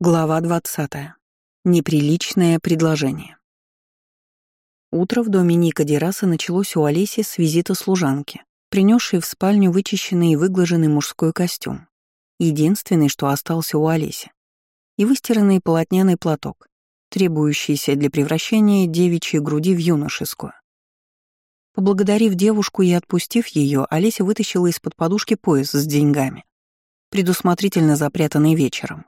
Глава 20. Неприличное предложение. Утро в доме Ника Дераса началось у Олеси с визита служанки, принесшей в спальню вычищенный и выглаженный мужской костюм, единственный, что остался у Олеси, и выстиранный полотняный платок, требующийся для превращения девичьей груди в юношескую. Поблагодарив девушку и отпустив ее, Олеся вытащила из-под подушки пояс с деньгами, предусмотрительно запрятанный вечером.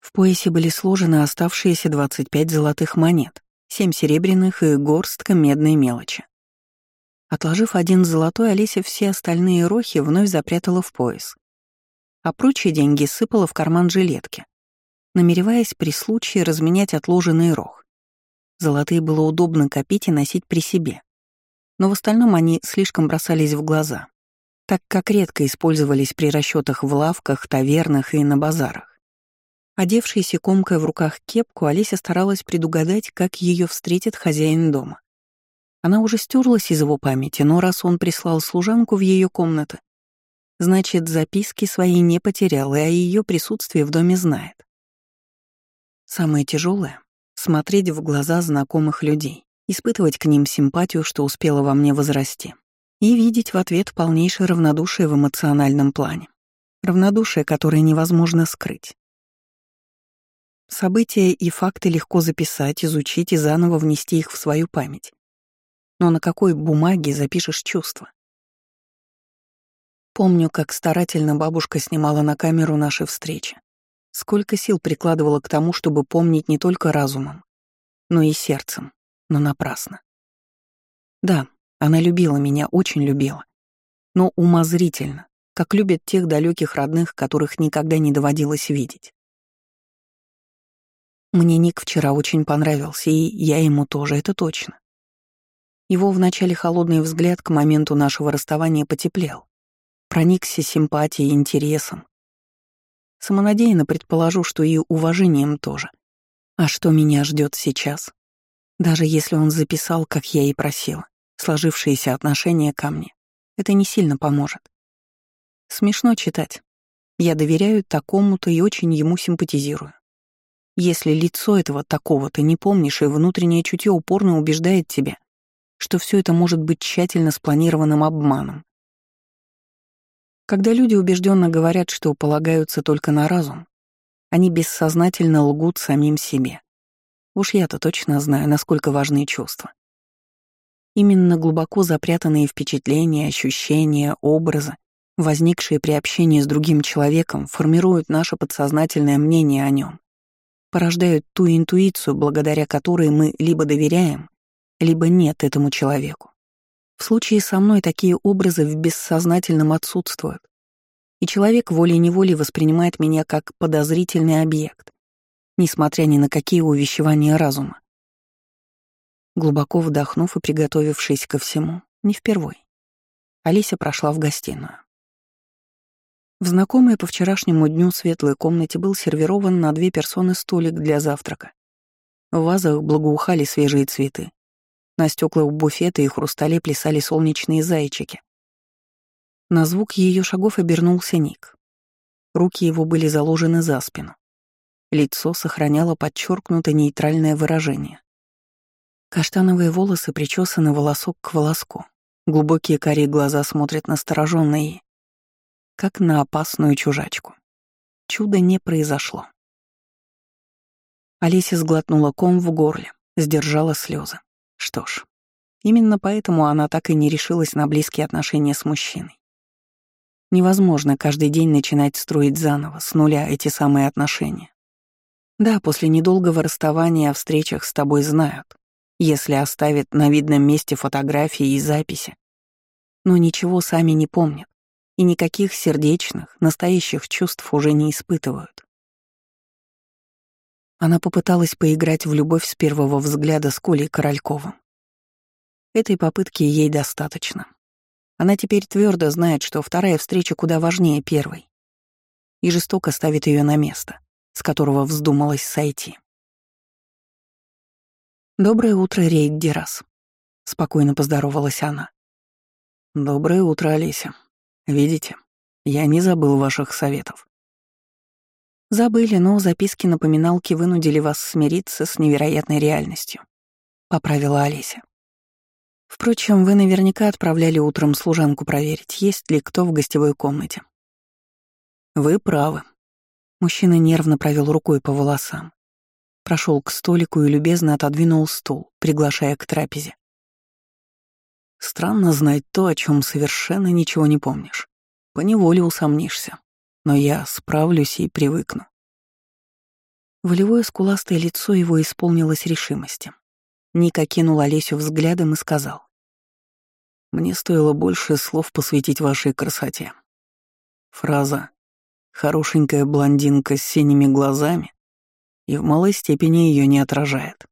В поясе были сложены оставшиеся 25 золотых монет, 7 серебряных и горстка медной мелочи. Отложив один золотой, Олеся все остальные рохи вновь запрятала в пояс, а прочие деньги сыпала в карман жилетки, намереваясь при случае разменять отложенный рох. Золотые было удобно копить и носить при себе, но в остальном они слишком бросались в глаза, так как редко использовались при расчетах в лавках, тавернах и на базарах. Одевшись и комкая в руках кепку, Олеся старалась предугадать, как ее встретит хозяин дома. Она уже стерлась из его памяти, но раз он прислал служанку в ее комнату, значит, записки свои не потерял и о ее присутствии в доме знает. Самое тяжелое — смотреть в глаза знакомых людей, испытывать к ним симпатию, что успела во мне возрасти, и видеть в ответ полнейшее равнодушие в эмоциональном плане. Равнодушие, которое невозможно скрыть. События и факты легко записать, изучить и заново внести их в свою память. Но на какой бумаге запишешь чувства? Помню, как старательно бабушка снимала на камеру наши встречи. Сколько сил прикладывала к тому, чтобы помнить не только разумом, но и сердцем, но напрасно. Да, она любила меня, очень любила. Но умозрительно, как любят тех далеких родных, которых никогда не доводилось видеть. Мне Ник вчера очень понравился, и я ему тоже, это точно. Его вначале холодный взгляд к моменту нашего расставания потеплел. Проникся симпатией и интересом. Самонадеянно предположу, что и уважением тоже. А что меня ждет сейчас? Даже если он записал, как я и просила, сложившиеся отношения ко мне, это не сильно поможет. Смешно читать. Я доверяю такому-то и очень ему симпатизирую. Если лицо этого такого ты не помнишь, и внутреннее чутье упорно убеждает тебя, что все это может быть тщательно спланированным обманом. Когда люди убежденно говорят, что полагаются только на разум, они бессознательно лгут самим себе. Уж я-то точно знаю, насколько важны чувства. Именно глубоко запрятанные впечатления, ощущения, образы, возникшие при общении с другим человеком, формируют наше подсознательное мнение о нем порождают ту интуицию, благодаря которой мы либо доверяем, либо нет этому человеку. В случае со мной такие образы в бессознательном отсутствуют, и человек волей-неволей воспринимает меня как подозрительный объект, несмотря ни на какие увещевания разума. Глубоко вдохнув и приготовившись ко всему, не впервой, Алися прошла в гостиную. В знакомой по вчерашнему дню светлой комнате был сервирован на две персоны столик для завтрака. В вазах благоухали свежие цветы. На стеклах буфета и хрустале плясали солнечные зайчики. На звук ее шагов обернулся Ник. Руки его были заложены за спину. Лицо сохраняло подчеркнуто нейтральное выражение. Каштановые волосы причесаны волосок к волоску. Глубокие карие глаза смотрят настороженно и как на опасную чужачку. Чудо не произошло. Олеся сглотнула ком в горле, сдержала слезы. Что ж, именно поэтому она так и не решилась на близкие отношения с мужчиной. Невозможно каждый день начинать строить заново, с нуля эти самые отношения. Да, после недолгого расставания о встречах с тобой знают, если оставят на видном месте фотографии и записи. Но ничего сами не помнят и никаких сердечных, настоящих чувств уже не испытывают. Она попыталась поиграть в любовь с первого взгляда с Колей Корольковым. Этой попытки ей достаточно. Она теперь твердо знает, что вторая встреча куда важнее первой, и жестоко ставит ее на место, с которого вздумалась сойти. «Доброе утро, Рейд Дерас», — спокойно поздоровалась она. «Доброе утро, Олеся», Видите, я не забыл ваших советов. Забыли, но записки-напоминалки вынудили вас смириться с невероятной реальностью. Поправила Олеся. Впрочем, вы наверняка отправляли утром служанку проверить, есть ли кто в гостевой комнате. Вы правы. Мужчина нервно провел рукой по волосам. Прошел к столику и любезно отодвинул стул, приглашая к трапезе. Странно знать то, о чем совершенно ничего не помнишь. Поневоле усомнишься. Но я справлюсь и привыкну. Волевое скуластое лицо его исполнилось решимости. Ника кинул Олесю взглядом и сказал. «Мне стоило больше слов посвятить вашей красоте. Фраза «хорошенькая блондинка с синими глазами» и в малой степени ее не отражает.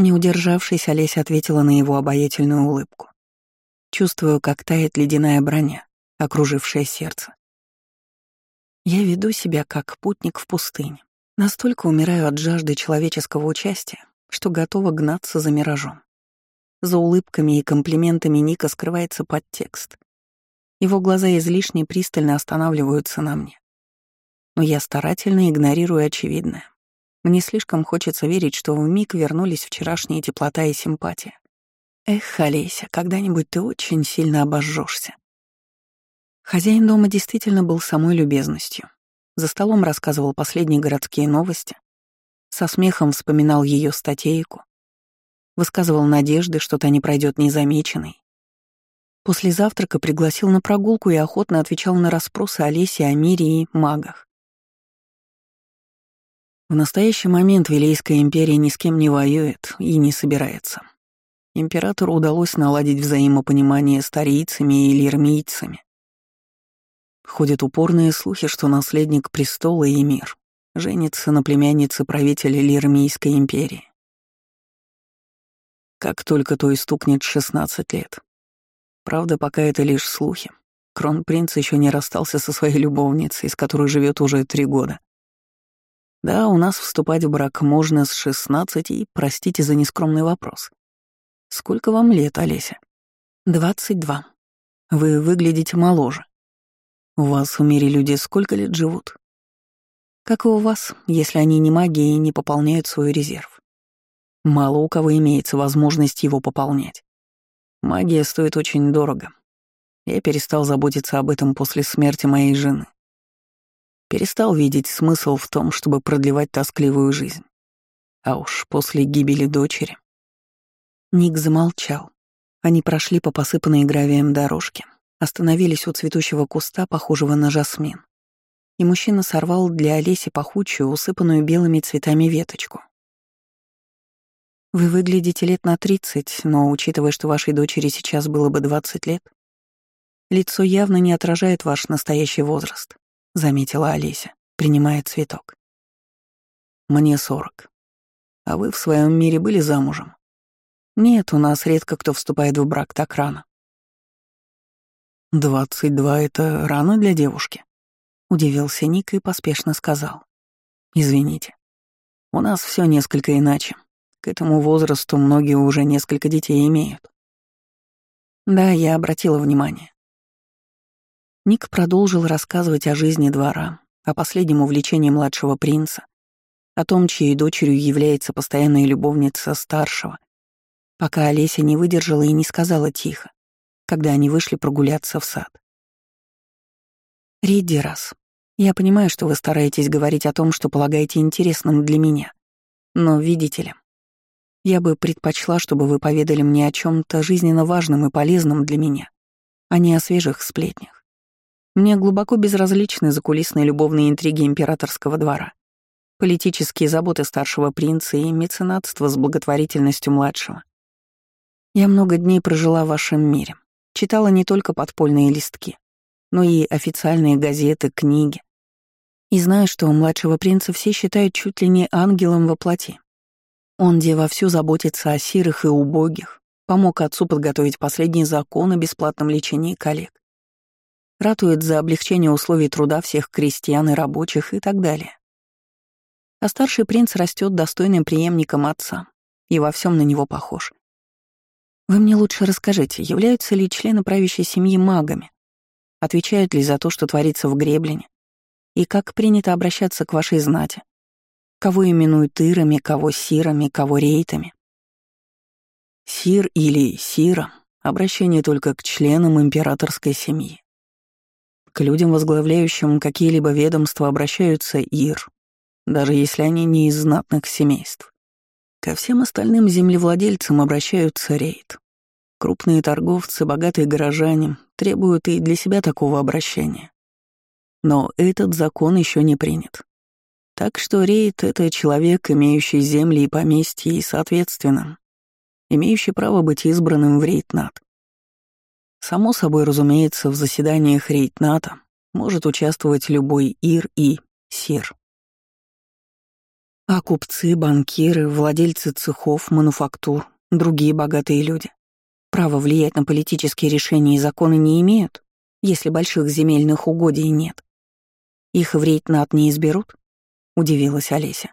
Не удержавшись, Олеся ответила на его обаятельную улыбку. Чувствую, как тает ледяная броня, окружившая сердце. Я веду себя как путник в пустыне. Настолько умираю от жажды человеческого участия, что готова гнаться за миражом. За улыбками и комплиментами Ника скрывается подтекст. Его глаза излишне пристально останавливаются на мне. Но я старательно игнорирую очевидное. Мне слишком хочется верить, что в миг вернулись вчерашняя теплота и симпатия. Эх, Олеся, когда-нибудь ты очень сильно обожжешься. Хозяин дома действительно был самой любезностью. За столом рассказывал последние городские новости, со смехом вспоминал ее статейку, высказывал надежды, что та не пройдет незамеченной. После завтрака пригласил на прогулку и охотно отвечал на расспросы Олеси о мире и магах. В настоящий момент Вилейская империя ни с кем не воюет и не собирается. Императору удалось наладить взаимопонимание с тарийцами и лирмийцами. Ходят упорные слухи, что наследник престола и мир женится на племяннице правителя Лирмийской империи. Как только той стукнет 16 лет. Правда, пока это лишь слухи. Кронпринц еще не расстался со своей любовницей, с которой живет уже три года. Да, у нас вступать в брак можно с 16 и, простите за нескромный вопрос. Сколько вам лет, Олеся? 22. Вы выглядите моложе. У вас в мире люди сколько лет живут? Как и у вас, если они не маги и не пополняют свой резерв. Мало у кого имеется возможность его пополнять. Магия стоит очень дорого. Я перестал заботиться об этом после смерти моей жены. Перестал видеть смысл в том, чтобы продлевать тоскливую жизнь. А уж после гибели дочери. Ник замолчал. Они прошли по посыпанной гравием дорожке, остановились у цветущего куста, похожего на жасмин. И мужчина сорвал для Олеси пахучую, усыпанную белыми цветами веточку. «Вы выглядите лет на тридцать, но, учитывая, что вашей дочери сейчас было бы двадцать лет, лицо явно не отражает ваш настоящий возраст. — заметила Олеся, принимая цветок. «Мне сорок. А вы в своем мире были замужем?» «Нет, у нас редко кто вступает в брак так рано». «Двадцать два — это рано для девушки», — удивился Ник и поспешно сказал. «Извините, у нас все несколько иначе. К этому возрасту многие уже несколько детей имеют». Да, я обратила внимание. Ник продолжил рассказывать о жизни двора, о последнем увлечении младшего принца, о том, чьей дочерью является постоянная любовница старшего, пока Олеся не выдержала и не сказала тихо, когда они вышли прогуляться в сад. «Риддерас, я понимаю, что вы стараетесь говорить о том, что полагаете интересным для меня, но, видите ли, я бы предпочла, чтобы вы поведали мне о чем то жизненно важном и полезном для меня, а не о свежих сплетнях. Мне глубоко безразличны закулисные любовные интриги императорского двора, политические заботы старшего принца и меценатство с благотворительностью младшего. Я много дней прожила в вашем мире, читала не только подпольные листки, но и официальные газеты, книги. И знаю, что у младшего принца все считают чуть ли не ангелом во плоти. Он где вовсю заботится о сирых и убогих, помог отцу подготовить последний закон о бесплатном лечении коллег ратует за облегчение условий труда всех крестьян и рабочих и так далее. А старший принц растет достойным преемником отца и во всем на него похож. Вы мне лучше расскажите, являются ли члены правящей семьи магами? Отвечают ли за то, что творится в Греблине? И как принято обращаться к вашей знати? Кого именуют ирами, кого сирами, кого рейтами? Сир или сира — обращение только к членам императорской семьи. К людям, возглавляющим какие-либо ведомства, обращаются ир, даже если они не из знатных семейств. Ко всем остальным землевладельцам обращаются рейд. Крупные торговцы, богатые горожане требуют и для себя такого обращения. Но этот закон еще не принят. Так что рейд — это человек, имеющий земли и поместья, и, соответственно, имеющий право быть избранным в рейтнат. Само собой, разумеется, в заседаниях рейтната может участвовать любой ир и сир. А купцы, банкиры, владельцы цехов, мануфактур, другие богатые люди право влиять на политические решения и законы не имеют, если больших земельных угодий нет. Их в рейтнат не изберут? Удивилась Олеся.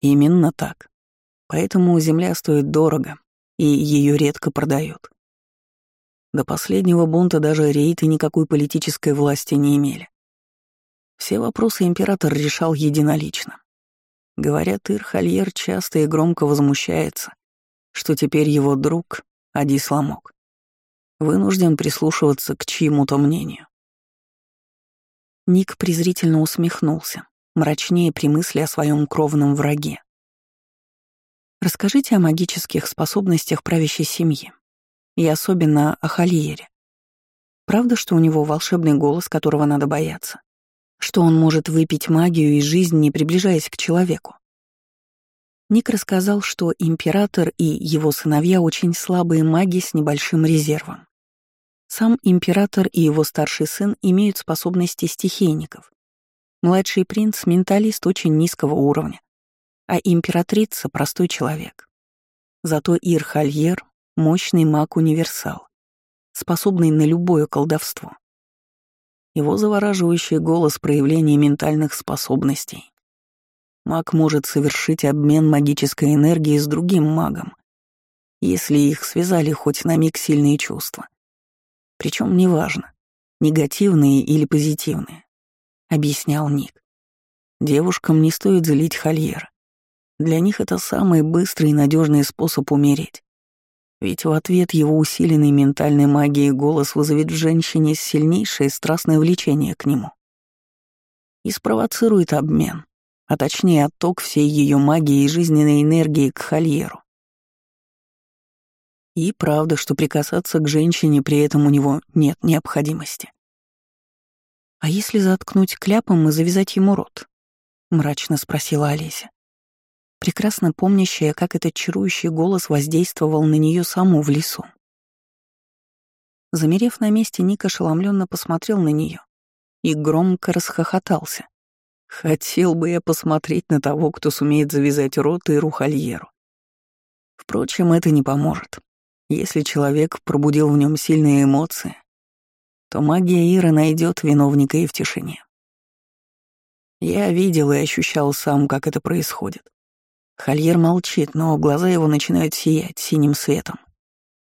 Именно так. Поэтому земля стоит дорого, и ее редко продают. До последнего бунта даже рейты никакой политической власти не имели. Все вопросы император решал единолично. Говорят, Ирхальер часто и громко возмущается, что теперь его друг, Адисламок, вынужден прислушиваться к чьему-то мнению. Ник презрительно усмехнулся, мрачнее при мысли о своем кровном враге. Расскажите о магических способностях правящей семьи, и особенно о Халиере. Правда, что у него волшебный голос, которого надо бояться? Что он может выпить магию из жизни, не приближаясь к человеку? Ник рассказал, что император и его сыновья очень слабые маги с небольшим резервом. Сам император и его старший сын имеют способности стихийников. Младший принц — менталист очень низкого уровня, а императрица — простой человек. Зато Ирхальер — мощный маг-универсал, способный на любое колдовство. Его завораживающий голос проявления ментальных способностей. Маг может совершить обмен магической энергией с другим магом, если их связали хоть на миг сильные чувства. Причем неважно, негативные или позитивные, объяснял Ник. Девушкам не стоит залить хольер. Для них это самый быстрый и надежный способ умереть. Ведь в ответ его усиленный ментальной магией голос вызовет в женщине сильнейшее страстное влечение к нему. И спровоцирует обмен, а точнее отток всей ее магии и жизненной энергии к Хольеру. И правда, что прикасаться к женщине при этом у него нет необходимости. «А если заткнуть кляпом и завязать ему рот?» — мрачно спросила Олеся. Прекрасно помнящая, как этот чарующий голос воздействовал на нее саму в лесу. Замерев на месте, Ник ошеломленно посмотрел на нее и громко расхохотался. Хотел бы я посмотреть на того, кто сумеет завязать рот и рухальеру. Впрочем, это не поможет. Если человек пробудил в нем сильные эмоции, то магия Ира найдет виновника и в тишине. Я видел и ощущал сам, как это происходит. Хольер молчит, но глаза его начинают сиять синим светом.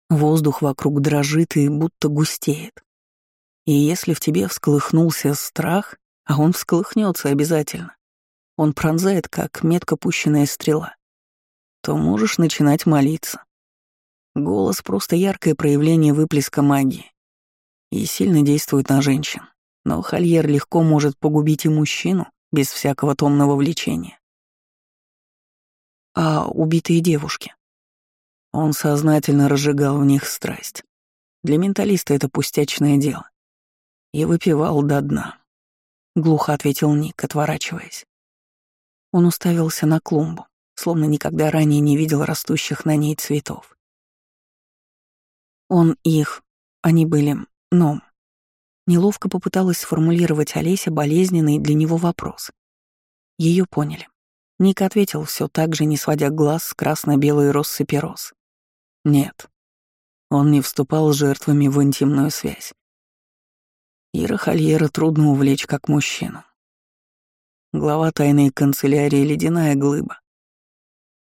Воздух вокруг дрожит и будто густеет. И если в тебе всколыхнулся страх, а он всколыхнется обязательно, он пронзает, как метко пущенная стрела, то можешь начинать молиться. Голос — просто яркое проявление выплеска магии и сильно действует на женщин. Но Хольер легко может погубить и мужчину без всякого томного влечения. А убитые девушки? Он сознательно разжигал в них страсть. Для менталиста это пустячное дело. И выпивал до дна. Глухо ответил Ник, отворачиваясь. Он уставился на клумбу, словно никогда ранее не видел растущих на ней цветов. Он их, они были, но... Неловко попыталась сформулировать Олеся болезненный для него вопрос. Ее поняли. Ник ответил все так же, не сводя глаз с красно-белой россыпи роз. Нет, он не вступал с жертвами в интимную связь. Ира Хольера трудно увлечь как мужчину. Глава тайной канцелярии — ледяная глыба.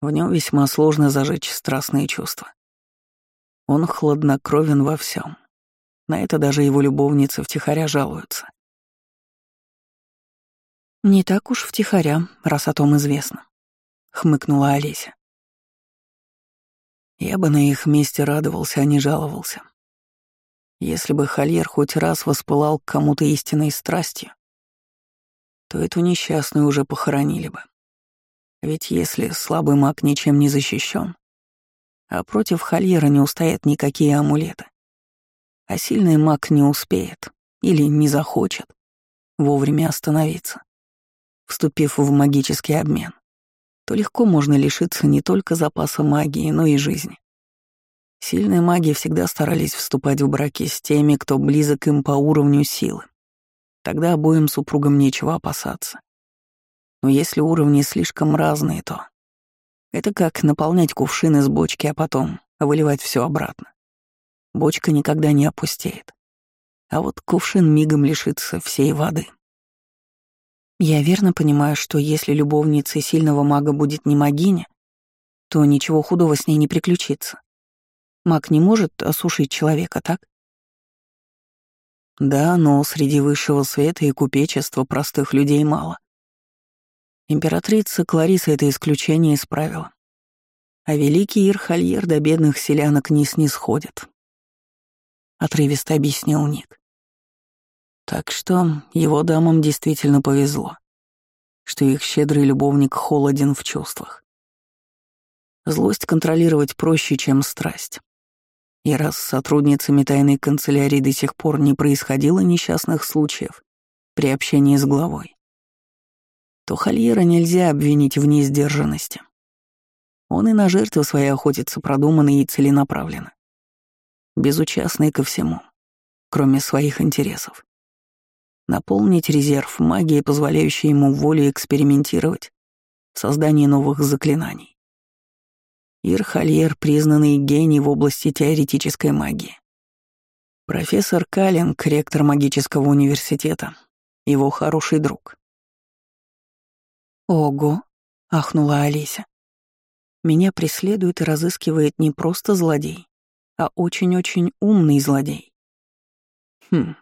В нем весьма сложно зажечь страстные чувства. Он хладнокровен во всем. На это даже его любовницы втихаря жалуются. «Не так уж втихаря, раз о том известно», — хмыкнула Олеся. Я бы на их месте радовался, а не жаловался. Если бы Хольер хоть раз воспылал к кому-то истинной страстью, то эту несчастную уже похоронили бы. Ведь если слабый маг ничем не защищен, а против Хольера не устоят никакие амулеты, а сильный маг не успеет или не захочет вовремя остановиться, вступив в магический обмен, то легко можно лишиться не только запаса магии, но и жизни. Сильные маги всегда старались вступать в браки с теми, кто близок им по уровню силы. Тогда обоим супругам нечего опасаться. Но если уровни слишком разные, то... Это как наполнять кувшин из бочки, а потом выливать все обратно. Бочка никогда не опустеет. А вот кувшин мигом лишится всей воды. Я верно понимаю, что если любовницей сильного мага будет не магиня, то ничего худого с ней не приключится. Маг не может осушить человека, так? Да, но среди высшего света и купечества простых людей мало. Императрица Клариса это исключение исправила. А великий Ирхальер до бедных селянок не снисходит. Отрывисто объяснил Ник. Так что его дамам действительно повезло, что их щедрый любовник холоден в чувствах. Злость контролировать проще, чем страсть. И раз с сотрудницами тайной канцелярии до сих пор не происходило несчастных случаев при общении с главой, то Хольера нельзя обвинить в неиздержанности. Он и на жертвы своей охотится продуманно и целенаправленно. Безучастный ко всему, кроме своих интересов. Наполнить резерв магии, позволяющей ему волей экспериментировать в создании новых заклинаний. Ирхальер — признанный гений в области теоретической магии. Профессор Каллинг, ректор магического университета, его хороший друг. «Ого!» — ахнула Олеся. «Меня преследует и разыскивает не просто злодей, а очень-очень умный злодей. Хм,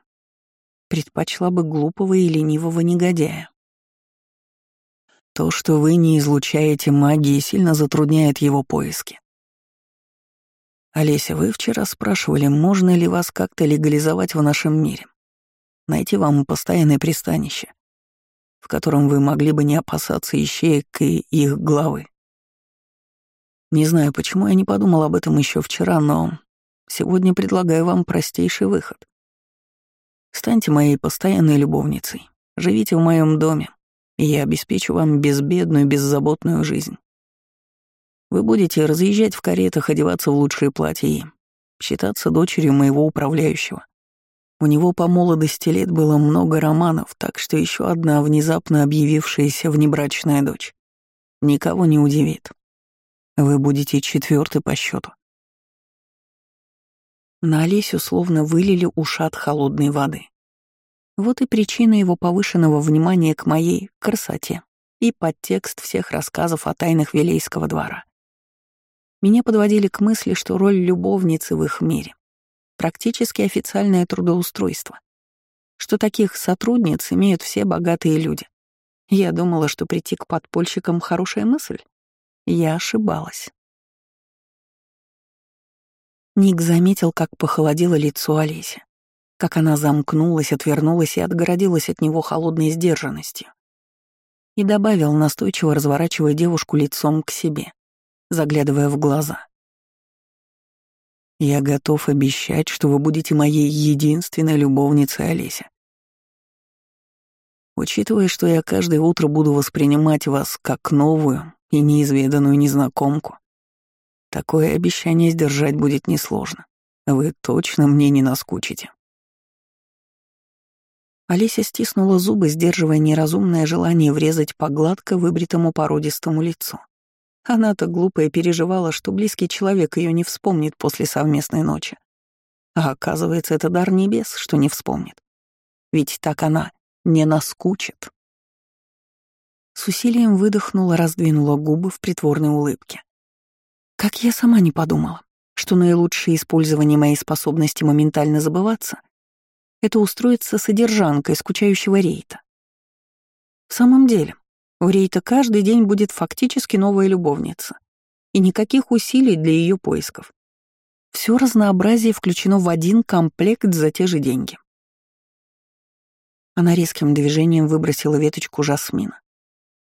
предпочла бы глупого и ленивого негодяя. То, что вы не излучаете магии, сильно затрудняет его поиски. Олеся, вы вчера спрашивали, можно ли вас как-то легализовать в нашем мире. Найти вам постоянное пристанище, в котором вы могли бы не опасаться ищеек и их главы. Не знаю, почему я не подумал об этом еще вчера, но сегодня предлагаю вам простейший выход. Станьте моей постоянной любовницей, живите в моем доме, и я обеспечу вам безбедную, беззаботную жизнь. Вы будете разъезжать в каретах, одеваться в лучшие платья и считаться дочерью моего управляющего. У него по молодости лет было много романов, так что еще одна внезапно объявившаяся внебрачная дочь никого не удивит. Вы будете четвертый по счету. На Олесю словно вылили ушат холодной воды. Вот и причина его повышенного внимания к моей красоте и подтекст всех рассказов о тайнах Вилейского двора. Меня подводили к мысли, что роль любовницы в их мире — практически официальное трудоустройство, что таких сотрудниц имеют все богатые люди. Я думала, что прийти к подпольщикам — хорошая мысль. Я ошибалась. Ник заметил, как похолодело лицо Олеси как она замкнулась, отвернулась и отгородилась от него холодной сдержанностью. И добавил, настойчиво разворачивая девушку лицом к себе, заглядывая в глаза. «Я готов обещать, что вы будете моей единственной любовницей Олеся. Учитывая, что я каждое утро буду воспринимать вас как новую и неизведанную незнакомку, такое обещание сдержать будет несложно. Вы точно мне не наскучите». Олеся стиснула зубы, сдерживая неразумное желание врезать по гладко выбритому породистому лицу. Она-то глупая переживала, что близкий человек ее не вспомнит после совместной ночи. А оказывается, это дар небес, что не вспомнит. Ведь так она не наскучит. С усилием выдохнула, раздвинула губы в притворной улыбке. Как я сама не подумала, что наилучшее использование моей способности моментально забываться — это устроиться содержанкой скучающего рейта. В самом деле, у Рейта каждый день будет фактически новая любовница. И никаких усилий для ее поисков. Все разнообразие включено в один комплект за те же деньги. Она резким движением выбросила веточку жасмина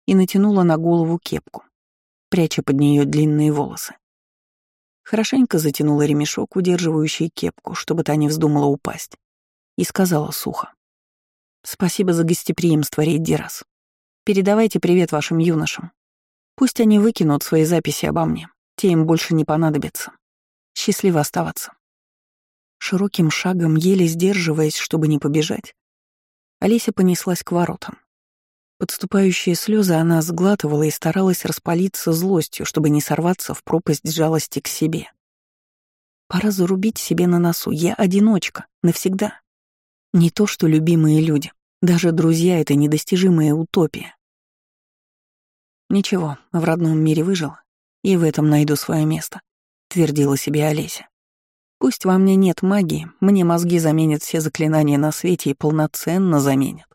и натянула на голову кепку, пряча под нее длинные волосы. Хорошенько затянула ремешок, удерживающий кепку, чтобы та не вздумала упасть, и сказала сухо. «Спасибо за гостеприимство, Рейдирас. Передавайте привет вашим юношам. Пусть они выкинут свои записи обо мне, те им больше не понадобятся. Счастливо оставаться». Широким шагом, еле сдерживаясь, чтобы не побежать, Олеся понеслась к воротам. Подступающие слезы она сглатывала и старалась распалиться злостью, чтобы не сорваться в пропасть жалости к себе. Пора зарубить себе на носу. Я одиночка. Навсегда. Не то, что любимые люди. Даже друзья — это недостижимая утопия. Ничего, в родном мире выжила. И в этом найду свое место, — твердила себе Олеся. Пусть во мне нет магии, мне мозги заменят все заклинания на свете и полноценно заменят.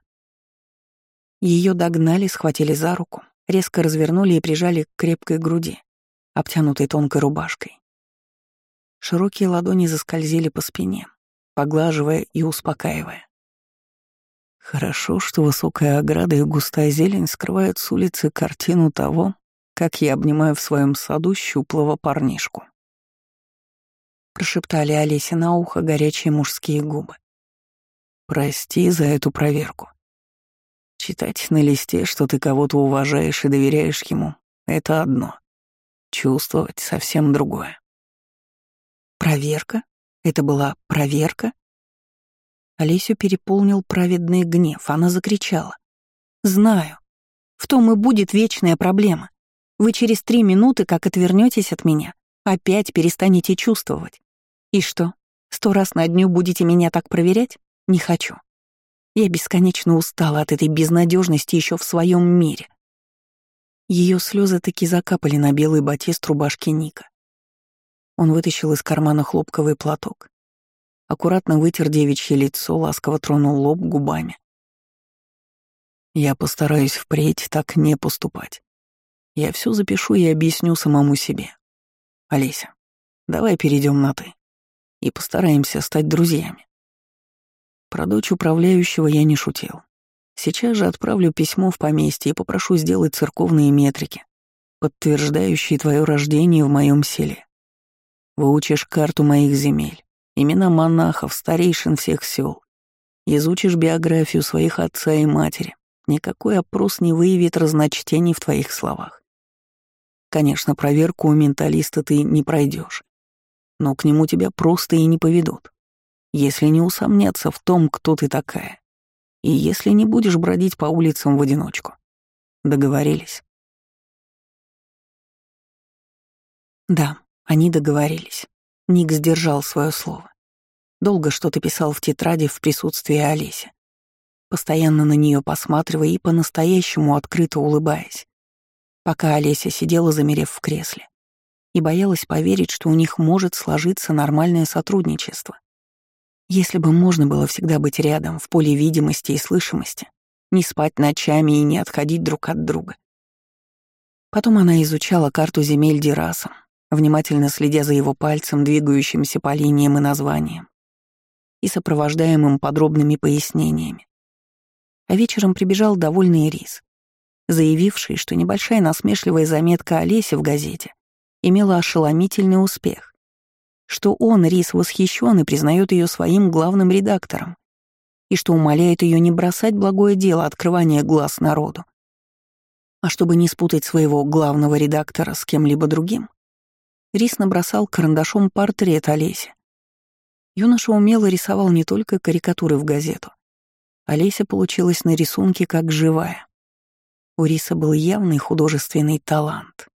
Ее догнали, схватили за руку, резко развернули и прижали к крепкой груди, обтянутой тонкой рубашкой. Широкие ладони заскользили по спине, поглаживая и успокаивая. Хорошо, что высокая ограда и густая зелень скрывают с улицы картину того, как я обнимаю в своем саду щуплого парнишку прошептали Олесе на ухо горячие мужские губы. «Прости за эту проверку. Читать на листе, что ты кого-то уважаешь и доверяешь ему, — это одно. Чувствовать — совсем другое». «Проверка? Это была проверка?» Олесю переполнил праведный гнев. Она закричала. «Знаю. В том и будет вечная проблема. Вы через три минуты, как отвернетесь от меня, опять перестанете чувствовать. И что, сто раз на дню будете меня так проверять? Не хочу. Я бесконечно устала от этой безнадежности еще в своем мире. Ее слезы таки закапали на белый батист рубашки Ника. Он вытащил из кармана хлопковый платок, аккуратно вытер девичье лицо, ласково тронул лоб губами. Я постараюсь впредь так не поступать. Я все запишу и объясню самому себе. Олеся, давай перейдем на «ты» и постараемся стать друзьями. Про дочь управляющего я не шутил. Сейчас же отправлю письмо в поместье и попрошу сделать церковные метрики, подтверждающие твое рождение в моем селе. Выучишь карту моих земель, имена монахов, старейшин всех сел. Изучишь биографию своих отца и матери. Никакой опрос не выявит разночтений в твоих словах. Конечно, проверку у менталиста ты не пройдешь но к нему тебя просто и не поведут, если не усомнятся в том, кто ты такая, и если не будешь бродить по улицам в одиночку. Договорились? Да, они договорились. Ник сдержал свое слово. Долго что-то писал в тетради в присутствии Олеси, постоянно на нее посматривая и по-настоящему открыто улыбаясь, пока Олеся сидела, замерев в кресле и боялась поверить, что у них может сложиться нормальное сотрудничество. Если бы можно было всегда быть рядом, в поле видимости и слышимости, не спать ночами и не отходить друг от друга. Потом она изучала карту земель Дираса, внимательно следя за его пальцем, двигающимся по линиям и названиям, и сопровождаемым подробными пояснениями. А вечером прибежал довольный Рис, заявивший, что небольшая насмешливая заметка Олеси в газете имела ошеломительный успех, что он, Рис, восхищен и признает ее своим главным редактором, и что умоляет ее не бросать благое дело открывания глаз народу. А чтобы не спутать своего главного редактора с кем-либо другим, Рис набросал карандашом портрет Олеси. Юноша умело рисовал не только карикатуры в газету. Олеся получилась на рисунке как живая. У Риса был явный художественный талант.